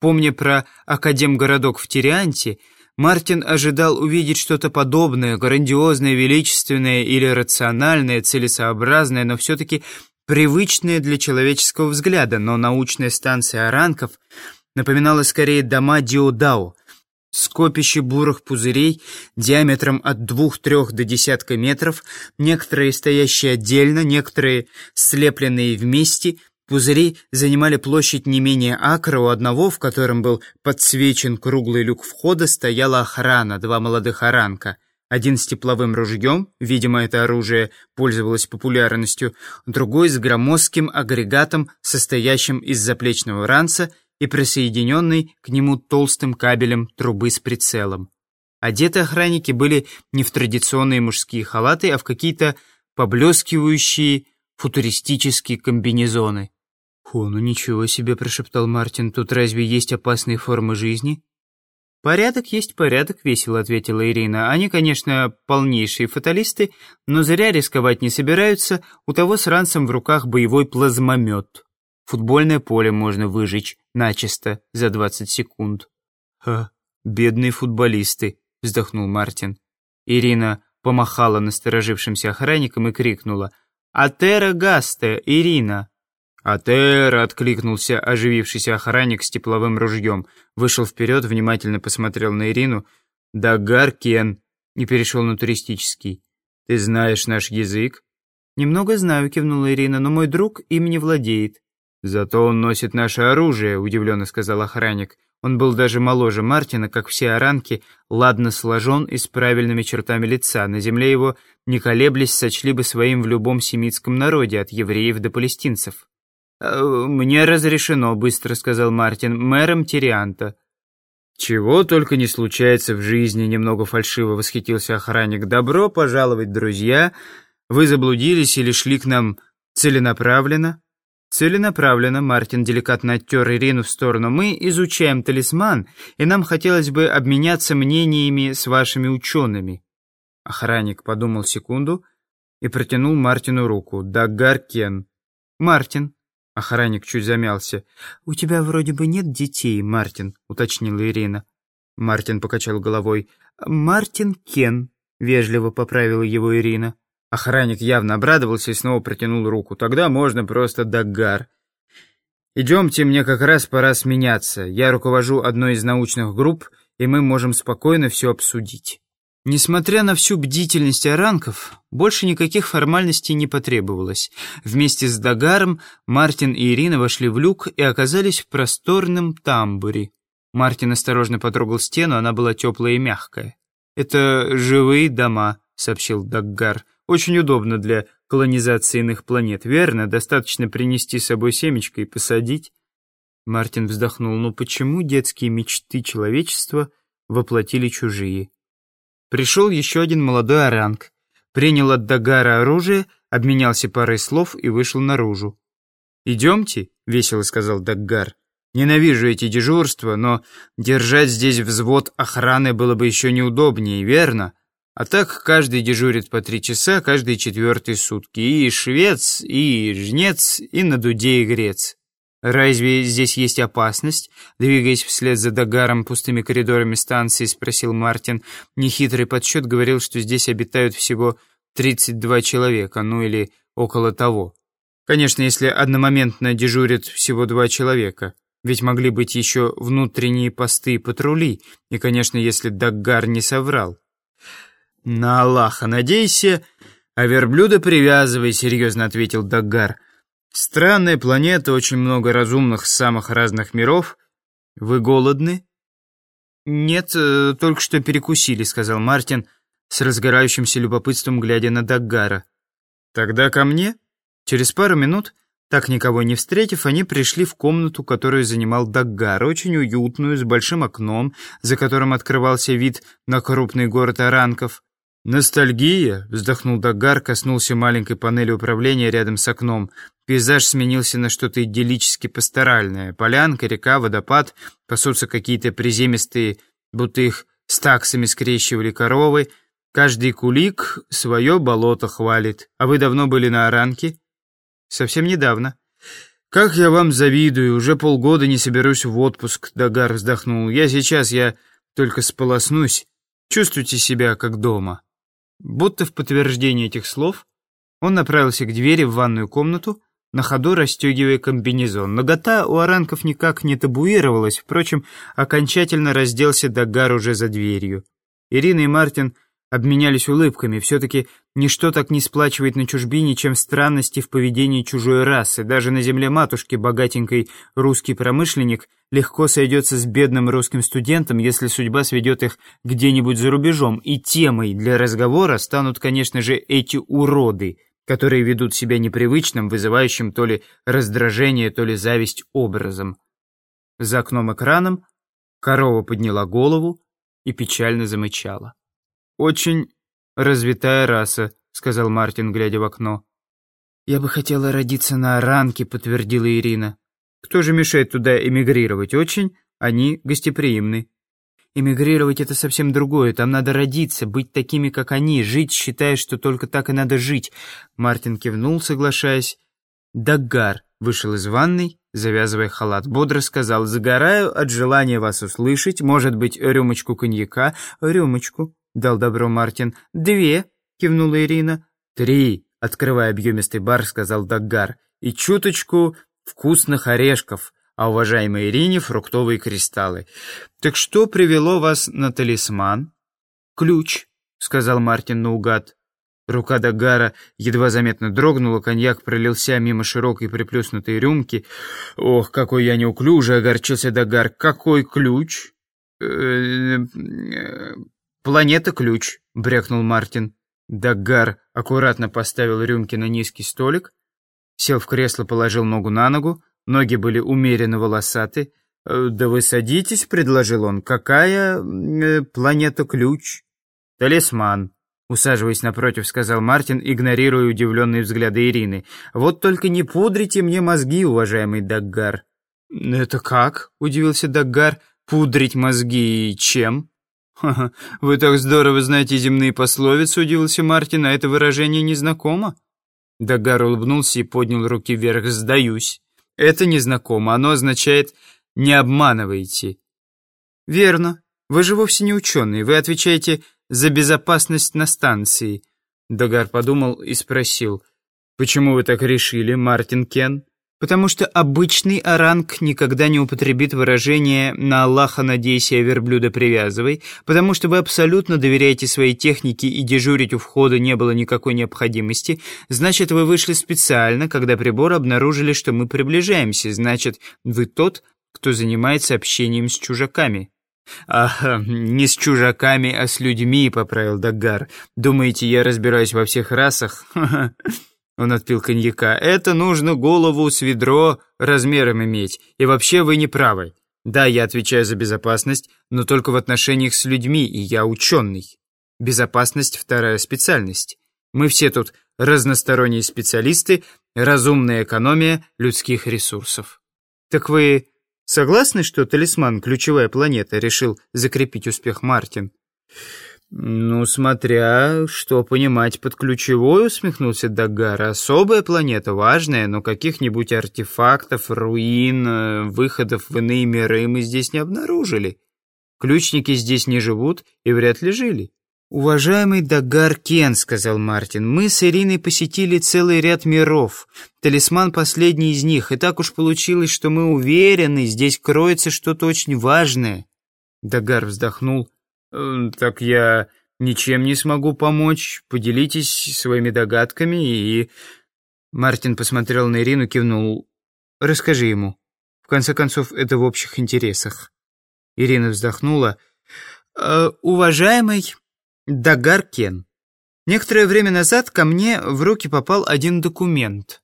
Помня про Академгородок в Тирианте, Мартин ожидал увидеть что-то подобное, грандиозное, величественное или рациональное, целесообразное, но все-таки привычное для человеческого взгляда, но научная станция Аранков напоминала скорее дома Диодао, скопище бурых пузырей диаметром от двух-трех до десятка метров, некоторые стоящие отдельно, некоторые слепленные вместе — Пузыри занимали площадь не менее акра, у одного, в котором был подсвечен круглый люк входа, стояла охрана, два молодых оранка. Один с тепловым ружьем, видимо, это оружие пользовалось популярностью, другой с громоздким агрегатом, состоящим из заплечного ранца и присоединенный к нему толстым кабелем трубы с прицелом. Одеты охранники были не в традиционные мужские халаты, а в какие-то поблескивающие футуристические комбинезоны. «О, ну ничего себе», — прошептал Мартин, — «тут разве есть опасные формы жизни?» «Порядок есть порядок», — весело ответила Ирина. «Они, конечно, полнейшие фаталисты, но зря рисковать не собираются. У того с ранцем в руках боевой плазмомет. Футбольное поле можно выжечь начисто за 20 секунд». «Ха, бедные футболисты», — вздохнул Мартин. Ирина помахала насторожившимся охранникам и крикнула. «Атера Гасте, Ирина!» «Атер!» — откликнулся оживившийся охранник с тепловым ружьем. Вышел вперед, внимательно посмотрел на Ирину. «Дагар Кен!» — и перешел на туристический. «Ты знаешь наш язык?» «Немного знаю», — кивнула Ирина, — «но мой друг им не владеет». «Зато он носит наше оружие», — удивленно сказал охранник. Он был даже моложе Мартина, как все оранки, ладно сложен и с правильными чертами лица. На земле его, не колеблясь, сочли бы своим в любом семитском народе, от евреев до палестинцев. «Э, «Мне разрешено», — быстро сказал Мартин, — «мэром Тирианта». «Чего только не случается в жизни», — немного фальшиво восхитился охранник. «Добро пожаловать, друзья! Вы заблудились или шли к нам целенаправленно?» «Целенаправленно», — Мартин деликатно оттер Ирину в сторону. «Мы изучаем талисман, и нам хотелось бы обменяться мнениями с вашими учеными». Охранник подумал секунду и протянул Мартину руку. «Дагар Кен». «Мартин», Охранник чуть замялся. «У тебя вроде бы нет детей, Мартин», — уточнила Ирина. Мартин покачал головой. «Мартин Кен», — вежливо поправила его Ирина. Охранник явно обрадовался и снова протянул руку. «Тогда можно просто Дагар». «Идемте, мне как раз пора сменяться. Я руковожу одной из научных групп, и мы можем спокойно все обсудить». Несмотря на всю бдительность оранков, больше никаких формальностей не потребовалось. Вместе с Дагаром Мартин и Ирина вошли в люк и оказались в просторном тамбуре. Мартин осторожно потрогал стену, она была теплая и мягкая. «Это живые дома», — сообщил Даггар. «Очень удобно для колонизации иных планет, верно? Достаточно принести с собой семечко и посадить». Мартин вздохнул. «Ну почему детские мечты человечества воплотили чужие?» Пришел еще один молодой оранг, принял от Дагара оружие, обменялся парой слов и вышел наружу. «Идемте», — весело сказал Даггар. «Ненавижу эти дежурства, но держать здесь взвод охраны было бы еще неудобнее, верно? А так каждый дежурит по три часа, каждые четвертые сутки. И швец, и жнец, и на дуде и грец. «Разве здесь есть опасность?» Двигаясь вслед за Дагаром пустыми коридорами станции, спросил Мартин. Нехитрый подсчет говорил, что здесь обитают всего 32 человека, ну или около того. Конечно, если одномоментно дежурят всего два человека. Ведь могли быть еще внутренние посты и патрули. И, конечно, если Даггар не соврал. «На Аллаха надейся, а верблюда привязывай», — серьезно ответил Даггар. Странная планета, очень много разумных с самых разных миров. Вы голодны? Нет, э, только что перекусили, сказал Мартин с разгорающимся любопытством, глядя на Даггара. Тогда ко мне? Через пару минут, так никого не встретив, они пришли в комнату, которую занимал Даггар, очень уютную, с большим окном, за которым открывался вид на крупный город Аранков. «Ностальгия?» — вздохнул Дагар, коснулся маленькой панели управления рядом с окном. Пейзаж сменился на что-то идиллически пасторальное. Полянка, река, водопад, пасутся какие-то приземистые, будто их с таксами скрещивали коровы. Каждый кулик свое болото хвалит. А вы давно были на Оранке? Совсем недавно. «Как я вам завидую, уже полгода не соберусь в отпуск», — Дагар вздохнул. «Я сейчас, я только сполоснусь. Чувствуйте себя как дома». Будто в подтверждение этих слов он направился к двери в ванную комнату, на ходу расстегивая комбинезон. Нагота у оранков никак не табуировалась, впрочем, окончательно разделся Дагар уже за дверью. Ирина и Мартин обменялись улыбками. Все-таки ничто так не сплачивает на чужбине, чем странности в поведении чужой расы. Даже на земле матушки богатенький русский промышленник легко сойдется с бедным русским студентом, если судьба сведет их где-нибудь за рубежом. И темой для разговора станут, конечно же, эти уроды, которые ведут себя непривычным, вызывающим то ли раздражение, то ли зависть образом. За окном экраном корова подняла голову и печально замычала. «Очень развитая раса», — сказал Мартин, глядя в окно. «Я бы хотела родиться на Аранке», — подтвердила Ирина. «Кто же мешает туда эмигрировать? Очень они гостеприимны». «Эмигрировать — это совсем другое. Там надо родиться, быть такими, как они, жить, считая, что только так и надо жить». Мартин кивнул, соглашаясь. Даггар вышел из ванной, завязывая халат. Бодро сказал, «Загораю от желания вас услышать. Может быть, рюмочку коньяка?» «Рюмочку», — дал добро Мартин. «Две», — кивнула Ирина. «Три», — открывая объемистый бар, сказал Даггар. «И чуточку вкусных орешков, а уважаемой Ирине фруктовые кристаллы. Так что привело вас на талисман?» «Ключ», — сказал Мартин наугад. Рука Дагара едва заметно дрогнула, коньяк пролился мимо широкой приплюснутой рюмки. «Ох, какой я неуклюжий!» — огорчился Дагар. «Какой ключ?» «Э, э, «Планета ключ», — брякнул Мартин. Даггар аккуратно поставил рюмки на низкий столик, сел в кресло, положил ногу на ногу, ноги были умеренно волосаты. «Э, «Да вы садитесь», — предложил он. «Какая э, планета ключ?» «Талисман», — усаживаясь напротив, сказал Мартин, игнорируя удивленные взгляды Ирины. «Вот только не пудрите мне мозги, уважаемый Даггар». «Это как?» — удивился Даггар. «Пудрить мозги чем?» «Ха-ха, вы так здорово знаете земные пословицы», — удивился Мартин, а это выражение незнакомо. Дагар улыбнулся и поднял руки вверх. «Сдаюсь. Это незнакомо. Оно означает «не обманывайте». «Верно. Вы же вовсе не ученый. Вы отвечаете за безопасность на станции». Дагар подумал и спросил. «Почему вы так решили, Мартин Кен?» Потому что обычный оранг никогда не употребит выражение «на Аллаха надейся, а верблюда привязывай», потому что вы абсолютно доверяете своей технике и дежурить у входа не было никакой необходимости, значит, вы вышли специально, когда приборы обнаружили, что мы приближаемся, значит, вы тот, кто занимается общением с чужаками. «Ах, не с чужаками, а с людьми», — поправил Дагар. «Думаете, я разбираюсь во всех расах?» Он отпил коньяка. «Это нужно голову с ведро размером иметь. И вообще вы не правы. Да, я отвечаю за безопасность, но только в отношениях с людьми, и я ученый. Безопасность — вторая специальность. Мы все тут разносторонние специалисты, разумная экономия людских ресурсов. Так вы согласны, что талисман — ключевая планета, решил закрепить успех Мартин? «Ну, смотря что понимать под ключевой», — усмехнулся Дагар. «Особая планета, важная, но каких-нибудь артефактов, руин, э, выходов в иные миры мы здесь не обнаружили. Ключники здесь не живут и вряд ли жили». «Уважаемый Дагар Кен», — сказал Мартин, — «мы с Ириной посетили целый ряд миров. Талисман — последний из них, и так уж получилось, что мы уверены, здесь кроется что-то очень важное». Дагар вздохнул. Э, «Так я ничем не смогу помочь. Поделитесь своими догадками и...» Мартин посмотрел на Ирину, кивнул. «Расскажи ему. В конце концов, это в общих интересах». Ирина вздохнула. «Э, «Уважаемый Дагар Кен, некоторое время назад ко мне в руки попал один документ.